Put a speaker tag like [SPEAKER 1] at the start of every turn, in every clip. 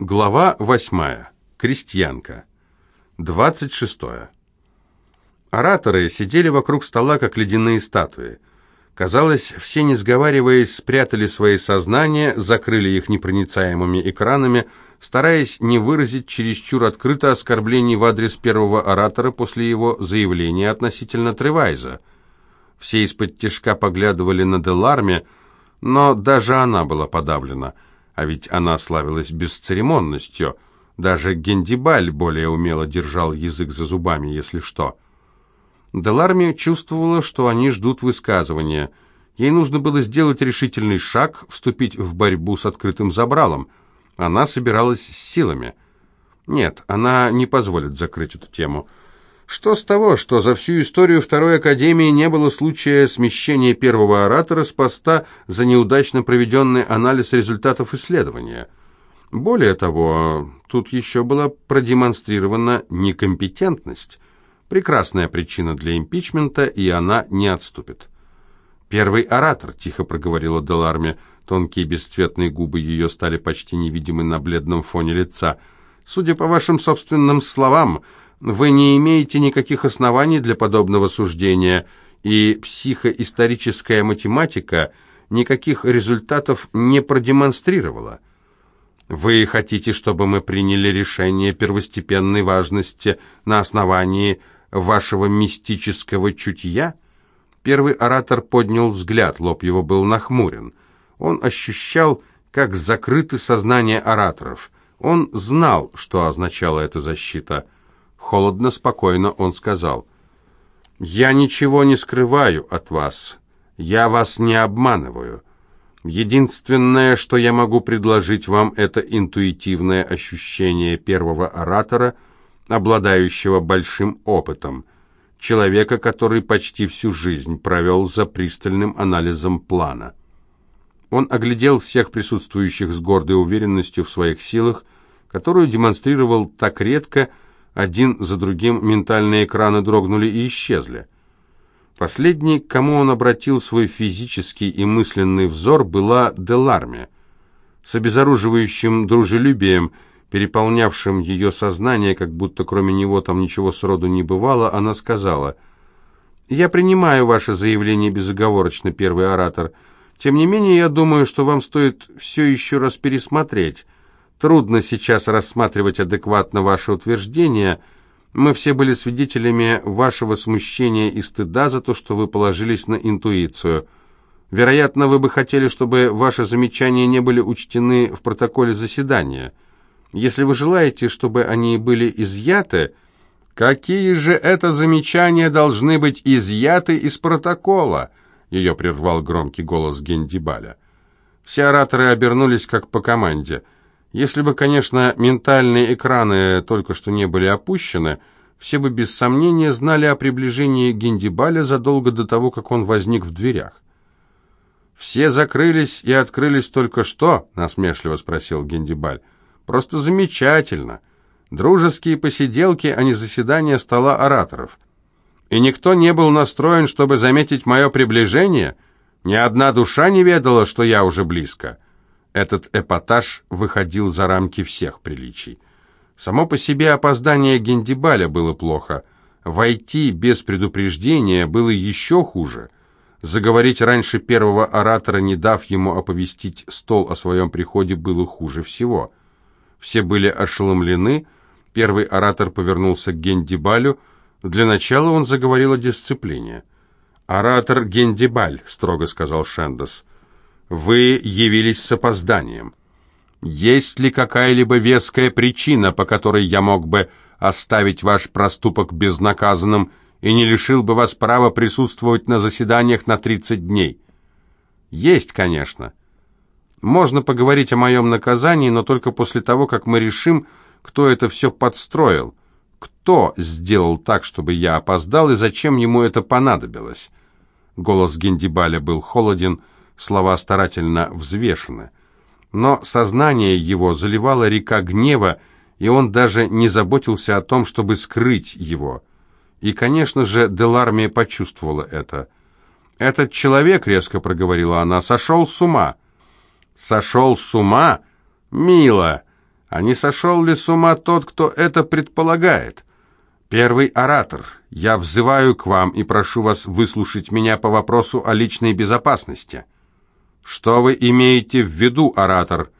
[SPEAKER 1] Глава 8. Крестьянка. 26. Ораторы сидели вокруг стола, как ледяные статуи. Казалось, все, не сговариваясь, спрятали свои сознания, закрыли их непроницаемыми экранами, стараясь не выразить чересчур открыто оскорблений в адрес первого оратора после его заявления относительно Тревайза. Все из-под тяжка поглядывали на Деларме, но даже она была подавлена – а ведь она славилась бесцеремонностью. Даже Гендибаль более умело держал язык за зубами, если что. Деларми чувствовала, что они ждут высказывания. Ей нужно было сделать решительный шаг, вступить в борьбу с открытым забралом. Она собиралась с силами. Нет, она не позволит закрыть эту тему. Что с того, что за всю историю Второй Академии не было случая смещения первого оратора с поста за неудачно проведенный анализ результатов исследования? Более того, тут еще была продемонстрирована некомпетентность. Прекрасная причина для импичмента, и она не отступит. «Первый оратор», — тихо проговорила Деларме, тонкие бесцветные губы ее стали почти невидимы на бледном фоне лица. «Судя по вашим собственным словам, вы не имеете никаких оснований для подобного суждения, и психоисторическая математика никаких результатов не продемонстрировала. Вы хотите, чтобы мы приняли решение первостепенной важности на основании вашего мистического чутья? Первый оратор поднял взгляд, лоб его был нахмурен. Он ощущал, как закрыты сознание ораторов. Он знал, что означала эта защита – Холодно, спокойно он сказал, «Я ничего не скрываю от вас. Я вас не обманываю. Единственное, что я могу предложить вам, это интуитивное ощущение первого оратора, обладающего большим опытом, человека, который почти всю жизнь провел за пристальным анализом плана». Он оглядел всех присутствующих с гордой уверенностью в своих силах, которую демонстрировал так редко, один за другим ментальные экраны дрогнули и исчезли. Последней, к кому он обратил свой физический и мысленный взор, была Деларме. С обезоруживающим дружелюбием, переполнявшим ее сознание, как будто кроме него там ничего сроду не бывало, она сказала, «Я принимаю ваше заявление безоговорочно, первый оратор. Тем не менее, я думаю, что вам стоит все еще раз пересмотреть». Трудно сейчас рассматривать адекватно ваше утверждение. Мы все были свидетелями вашего смущения и стыда за то, что вы положились на интуицию. Вероятно, вы бы хотели, чтобы ваши замечания не были учтены в протоколе заседания. Если вы желаете, чтобы они были изъяты, какие же это замечания должны быть изъяты из протокола? Ее прервал громкий голос Гендибаля. Все ораторы обернулись как по команде – если бы, конечно, ментальные экраны только что не были опущены, все бы без сомнения знали о приближении Гиндибаля задолго до того, как он возник в дверях. «Все закрылись и открылись только что?» — насмешливо спросил Гендибаль. «Просто замечательно. Дружеские посиделки, а не заседания стола ораторов. И никто не был настроен, чтобы заметить мое приближение? Ни одна душа не ведала, что я уже близко». Этот эпатаж выходил за рамки всех приличий. Само по себе опоздание Гендибаля было плохо. Войти без предупреждения было еще хуже. Заговорить раньше первого оратора, не дав ему оповестить стол о своем приходе, было хуже всего. Все были ошеломлены. Первый оратор повернулся к Гендибалю. Для начала он заговорил о дисциплине. «Оратор Гендибаль», — строго сказал Шендес, — вы явились с опозданием. Есть ли какая-либо веская причина, по которой я мог бы оставить ваш проступок безнаказанным и не лишил бы вас права присутствовать на заседаниях на 30 дней? Есть, конечно. Можно поговорить о моем наказании, но только после того, как мы решим, кто это все подстроил. Кто сделал так, чтобы я опоздал, и зачем ему это понадобилось? Голос Гендибаля был холоден, слова старательно взвешены. Но сознание его заливала река гнева, и он даже не заботился о том, чтобы скрыть его. И, конечно же, Деларми почувствовала это. «Этот человек, — резко проговорила она, — сошел с ума». «Сошел с ума? Мило! А не сошел ли с ума тот, кто это предполагает? Первый оратор, я взываю к вам и прошу вас выслушать меня по вопросу о личной безопасности. Что вы имеете в виду, оратор?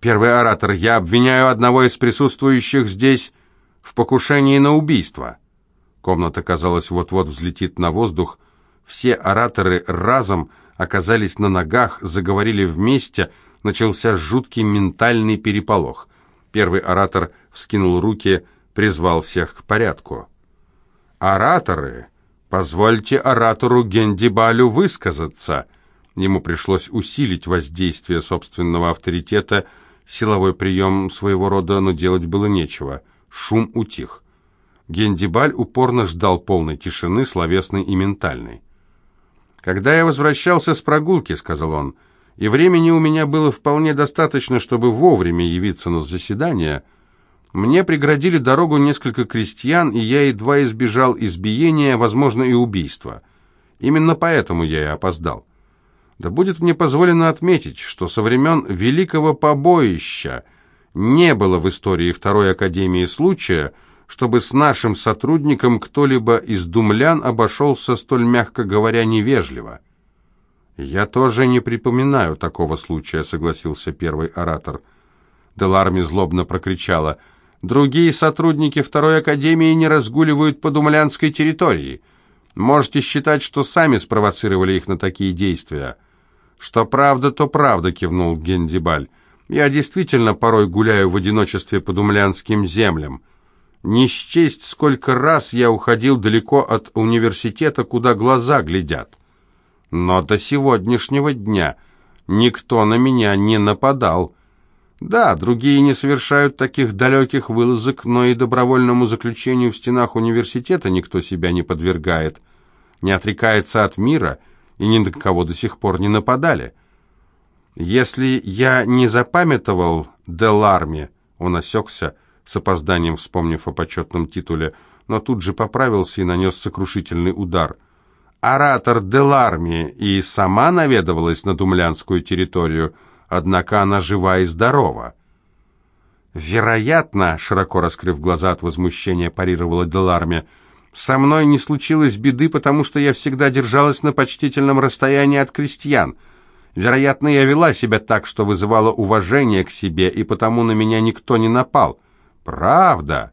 [SPEAKER 1] Первый оратор, я обвиняю одного из присутствующих здесь в покушении на убийство. Комната, казалось, вот-вот взлетит на воздух. Все ораторы разом оказались на ногах, заговорили вместе, начался жуткий ментальный переполох. Первый оратор вскинул руки, призвал всех к порядку. «Ораторы! Позвольте оратору Гендибалю высказаться!» Ему пришлось усилить воздействие собственного авторитета, силовой прием своего рода, но делать было нечего. Шум утих. Гендибаль упорно ждал полной тишины, словесной и ментальной. «Когда я возвращался с прогулки», — сказал он, — «и времени у меня было вполне достаточно, чтобы вовремя явиться на заседание», мне преградили дорогу несколько крестьян, и я едва избежал избиения, возможно, и убийства. Именно поэтому я и опоздал. Да будет мне позволено отметить, что со времен Великого Побоища не было в истории Второй Академии случая, чтобы с нашим сотрудником кто-либо из думлян обошелся столь, мягко говоря, невежливо. «Я тоже не припоминаю такого случая», — согласился первый оратор. Деларми злобно прокричала. «Другие сотрудники Второй Академии не разгуливают по думлянской территории. Можете считать, что сами спровоцировали их на такие действия». «Что правда, то правда», — кивнул Гендибаль. «Я действительно порой гуляю в одиночестве по думлянским землям. Не счесть, сколько раз я уходил далеко от университета, куда глаза глядят. Но до сегодняшнего дня никто на меня не нападал. Да, другие не совершают таких далеких вылазок, но и добровольному заключению в стенах университета никто себя не подвергает, не отрекается от мира и ни на кого до сих пор не нападали. Если я не запамятовал Деларме, он осекся, — с опозданием вспомнив о почетном титуле, но тут же поправился и нанес сокрушительный удар. Оратор Деларми и сама наведывалась на думлянскую территорию, однако она жива и здорова. «Вероятно», — широко раскрыв глаза от возмущения, парировала Деларми, «со мной не случилось беды, потому что я всегда держалась на почтительном расстоянии от крестьян». Вероятно, я вела себя так, что вызывала уважение к себе, и потому на меня никто не напал. «Правда?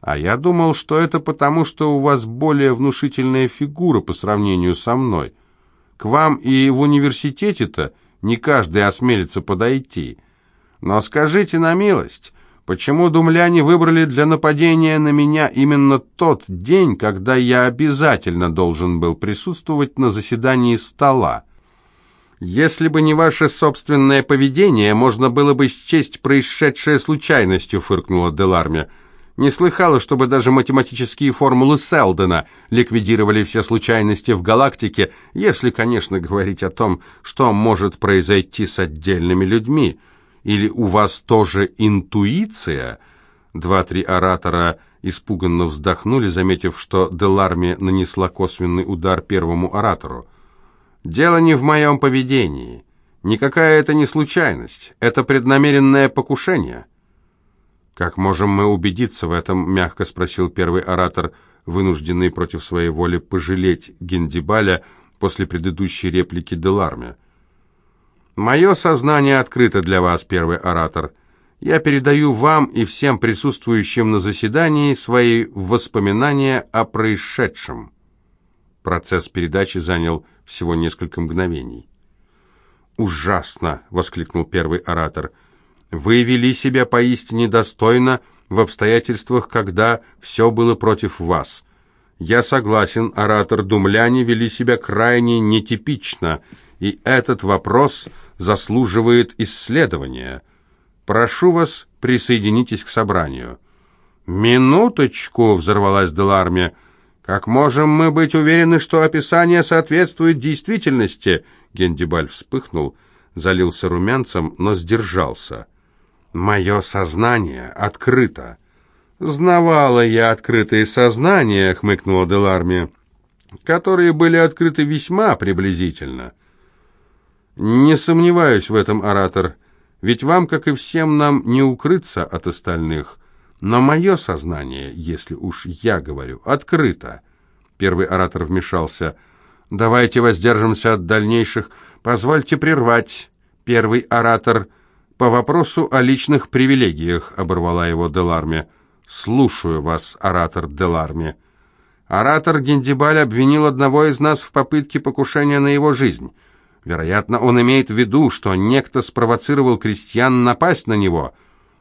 [SPEAKER 1] А я думал, что это потому, что у вас более внушительная фигура по сравнению со мной. К вам и в университете-то не каждый осмелится подойти. Но скажите на милость, почему думляне выбрали для нападения на меня именно тот день, когда я обязательно должен был присутствовать на заседании стола?» Если бы не ваше собственное поведение, можно было бы счесть происшедшее случайностью, фыркнула Деларме. Не слыхала, чтобы даже математические формулы Селдена ликвидировали все случайности в галактике, если, конечно, говорить о том, что может произойти с отдельными людьми. Или у вас тоже интуиция? Два-три оратора испуганно вздохнули, заметив, что Деларме нанесла косвенный удар первому оратору. Дело не в моем поведении. Никакая это не случайность. Это преднамеренное покушение. Как можем мы убедиться в этом, мягко спросил первый оратор, вынужденный против своей воли пожалеть Гендибаля после предыдущей реплики Деларме. Мое сознание открыто для вас, первый оратор. Я передаю вам и всем присутствующим на заседании свои воспоминания о происшедшем. Процесс передачи занял всего несколько мгновений. «Ужасно!» — воскликнул первый оратор. «Вы вели себя поистине достойно в обстоятельствах, когда все было против вас. Я согласен, оратор Думляне вели себя крайне нетипично, и этот вопрос заслуживает исследования. Прошу вас, присоединитесь к собранию». «Минуточку!» — взорвалась Деларме — «Как можем мы быть уверены, что описание соответствует действительности?» Гендибаль вспыхнул, залился румянцем, но сдержался. «Мое сознание открыто». «Знавала я открытые сознания», — хмыкнула Деларми, «которые были открыты весьма приблизительно». «Не сомневаюсь в этом, оратор. Ведь вам, как и всем нам, не укрыться от остальных. Но мое сознание, если уж я говорю, открыто. Первый оратор вмешался. «Давайте воздержимся от дальнейших. Позвольте прервать». Первый оратор по вопросу о личных привилегиях, оборвала его Деларме. «Слушаю вас, оратор Деларме». Оратор Гендибаль обвинил одного из нас в попытке покушения на его жизнь. Вероятно, он имеет в виду, что некто спровоцировал крестьян напасть на него.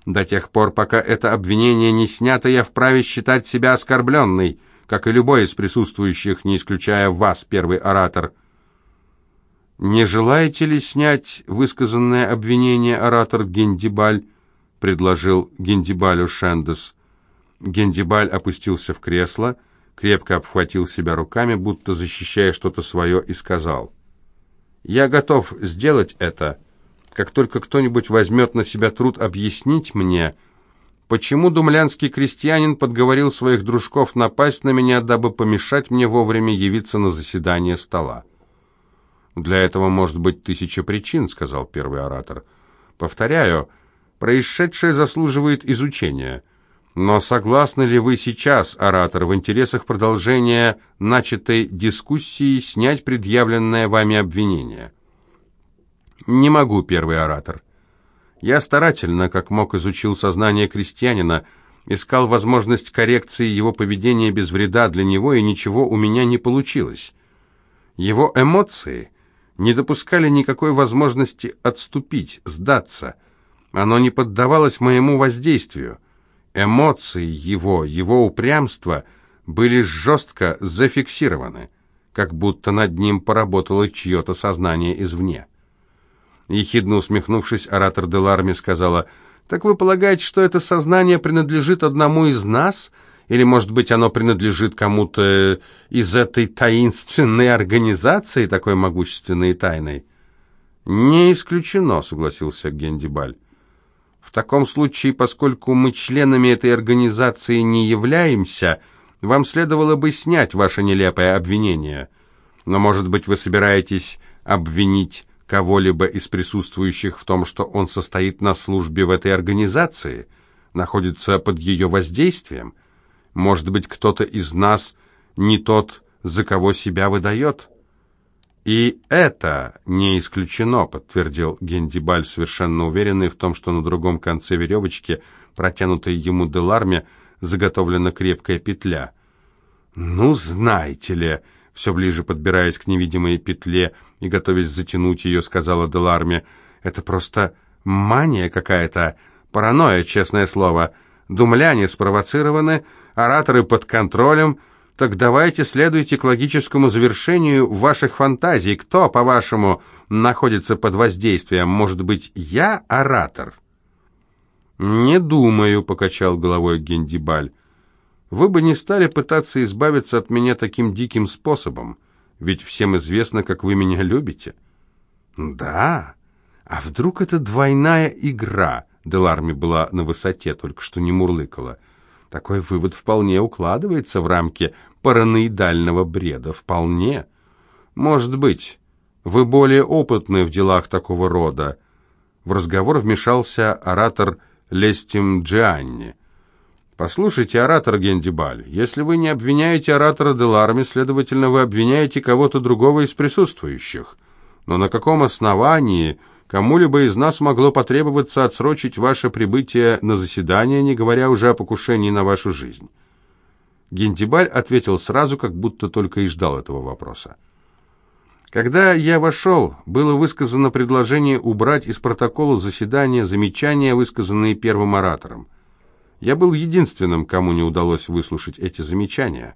[SPEAKER 1] До тех пор, пока это обвинение не снято, я вправе считать себя оскорбленной, как и любой из присутствующих, не исключая вас, первый оратор. «Не желаете ли снять высказанное обвинение, оратор Гендибаль?» — предложил Гендибалю Шендес. Гендибаль опустился в кресло, крепко обхватил себя руками, будто защищая что-то свое, и сказал — я готов сделать это, как только кто-нибудь возьмет на себя труд объяснить мне, почему думлянский крестьянин подговорил своих дружков напасть на меня, дабы помешать мне вовремя явиться на заседание стола. «Для этого может быть тысяча причин», — сказал первый оратор. «Повторяю, происшедшее заслуживает изучения». Но согласны ли вы сейчас, оратор, в интересах продолжения начатой дискуссии снять предъявленное вами обвинение? Не могу, первый оратор. Я старательно, как мог, изучил сознание крестьянина, искал возможность коррекции его поведения без вреда для него, и ничего у меня не получилось. Его эмоции не допускали никакой возможности отступить, сдаться. Оно не поддавалось моему воздействию. Эмоции его, его упрямство были жестко зафиксированы, как будто над ним поработало чье-то сознание извне. Ехидно усмехнувшись, оратор Деларми сказала, «Так вы полагаете, что это сознание принадлежит одному из нас, или, может быть, оно принадлежит кому-то из этой таинственной организации, такой могущественной и тайной?» «Не исключено», — согласился Гендибаль. В таком случае, поскольку мы членами этой организации не являемся, вам следовало бы снять ваше нелепое обвинение. Но, может быть, вы собираетесь обвинить кого-либо из присутствующих в том, что он состоит на службе в этой организации, находится под ее воздействием? Может быть, кто-то из нас не тот, за кого себя выдает?» «И это не исключено», — подтвердил Гендибаль, совершенно уверенный в том, что на другом конце веревочки, протянутой ему Деларме, заготовлена крепкая петля. «Ну, знаете ли», — все ближе подбираясь к невидимой петле и готовясь затянуть ее, сказала Деларме, «это просто мания какая-то, паранойя, честное слово. Думляне спровоцированы, ораторы под контролем». Так давайте следуйте к логическому завершению ваших фантазий. Кто, по-вашему, находится под воздействием? Может быть, я оратор?» «Не думаю», — покачал головой Гендибаль. «Вы бы не стали пытаться избавиться от меня таким диким способом, ведь всем известно, как вы меня любите». «Да? А вдруг это двойная игра?» Деларми была на высоте, только что не мурлыкала. Такой вывод вполне укладывается в рамки параноидального бреда. Вполне. Может быть, вы более опытны в делах такого рода. В разговор вмешался оратор Лестим Джианни. «Послушайте, оратор Гендибаль, если вы не обвиняете оратора Деларми, следовательно, вы обвиняете кого-то другого из присутствующих. Но на каком основании Кому-либо из нас могло потребоваться отсрочить ваше прибытие на заседание, не говоря уже о покушении на вашу жизнь. Гентибаль ответил сразу, как будто только и ждал этого вопроса. Когда я вошел, было высказано предложение убрать из протокола заседания замечания, высказанные первым оратором. Я был единственным, кому не удалось выслушать эти замечания.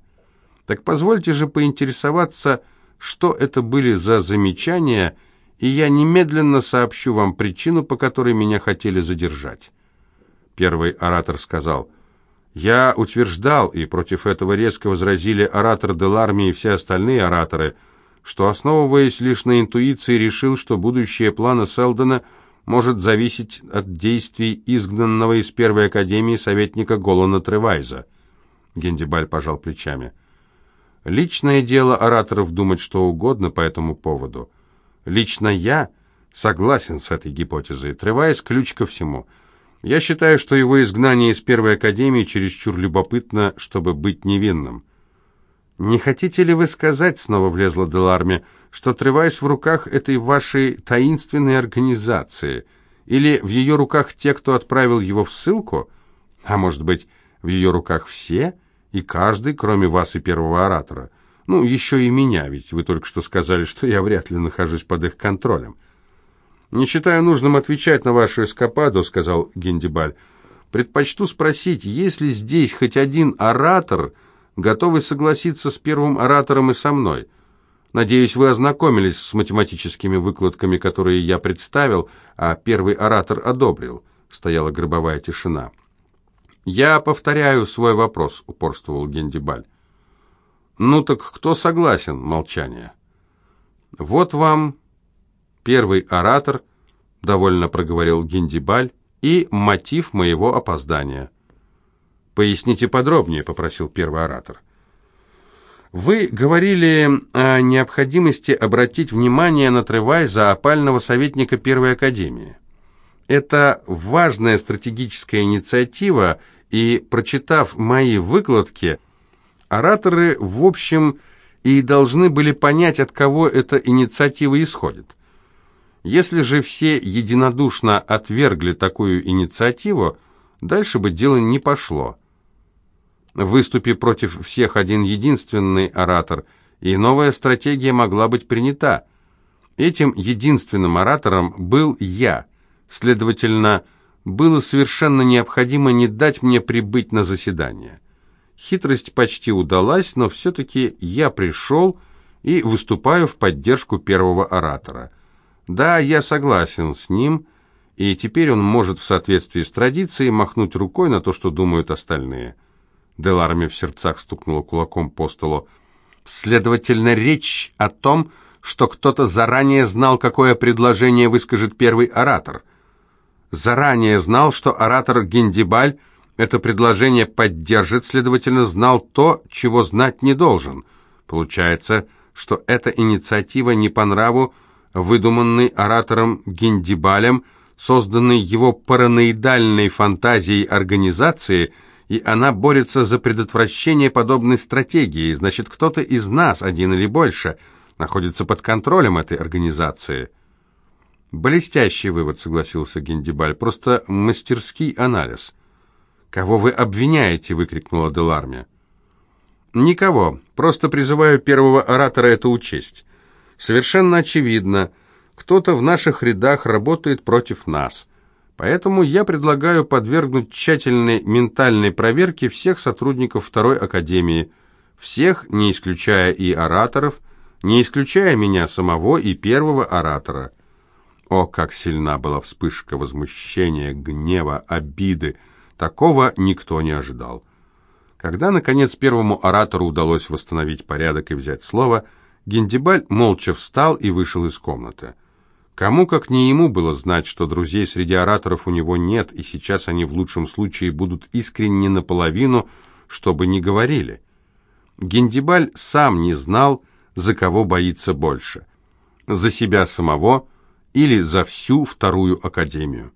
[SPEAKER 1] Так позвольте же поинтересоваться, что это были за замечания, и я немедленно сообщу вам причину, по которой меня хотели задержать. Первый оратор сказал, «Я утверждал, и против этого резко возразили оратор Деларми и все остальные ораторы, что, основываясь лишь на интуиции, решил, что будущее плана Селдона может зависеть от действий изгнанного из Первой Академии советника Голана Тревайза». Гендибаль пожал плечами. «Личное дело ораторов думать что угодно по этому поводу». Лично я Согласен с этой гипотезой. Тревайс – ключ ко всему. Я считаю, что его изгнание из Первой Академии чересчур любопытно, чтобы быть невинным. «Не хотите ли вы сказать, — снова влезла Деларме, — что Тревайс в руках этой вашей таинственной организации? Или в ее руках те, кто отправил его в ссылку? А может быть, в ее руках все и каждый, кроме вас и первого оратора? Ну, еще и меня, ведь вы только что сказали, что я вряд ли нахожусь под их контролем». «Не считаю нужным отвечать на вашу эскападу», — сказал Гендибаль. «Предпочту спросить, есть ли здесь хоть один оратор, готовый согласиться с первым оратором и со мной? Надеюсь, вы ознакомились с математическими выкладками, которые я представил, а первый оратор одобрил». Стояла гробовая тишина. «Я повторяю свой вопрос», — упорствовал Гендибаль. «Ну так кто согласен?» — молчание. «Вот вам Первый оратор, довольно проговорил Гиндибаль, и мотив моего опоздания. Поясните подробнее, попросил первый оратор. Вы говорили о необходимости обратить внимание на Тревайза, опального советника Первой Академии. Это важная стратегическая инициатива, и, прочитав мои выкладки, ораторы, в общем, и должны были понять, от кого эта инициатива исходит. Если же все единодушно отвергли такую инициативу, дальше бы дело не пошло. Выступи против всех один единственный оратор, и новая стратегия могла быть принята. Этим единственным оратором был я. Следовательно, было совершенно необходимо не дать мне прибыть на заседание. Хитрость почти удалась, но все-таки я пришел и выступаю в поддержку первого оратора – да, я согласен с ним, и теперь он может в соответствии с традицией махнуть рукой на то, что думают остальные. Деларми в сердцах стукнула кулаком по столу. Следовательно, речь о том, что кто-то заранее знал, какое предложение выскажет первый оратор. Заранее знал, что оратор Гендибаль это предложение поддержит, следовательно, знал то, чего знать не должен. Получается, что эта инициатива не по нраву выдуманный оратором Гендибалем, созданный его параноидальной фантазией организации, и она борется за предотвращение подобной стратегии, значит, кто-то из нас, один или больше, находится под контролем этой организации. «Блестящий вывод», — согласился Гендибаль, — «просто мастерский анализ». «Кого вы обвиняете?» — выкрикнула Деларме. «Никого. Просто призываю первого оратора это учесть. Совершенно очевидно, кто-то в наших рядах работает против нас. Поэтому я предлагаю подвергнуть тщательной ментальной проверке всех сотрудников Второй Академии, всех, не исключая и ораторов, не исключая меня самого и первого оратора. О, как сильна была вспышка возмущения, гнева, обиды! Такого никто не ожидал. Когда, наконец, первому оратору удалось восстановить порядок и взять слово – Гендибаль молча встал и вышел из комнаты. Кому, как не ему, было знать, что друзей среди ораторов у него нет, и сейчас они в лучшем случае будут искренне наполовину, что бы ни говорили. Гендибаль сам не знал, за кого боится больше. За себя самого или за всю вторую академию.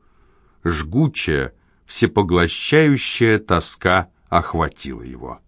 [SPEAKER 1] Жгучая, всепоглощающая тоска охватила его.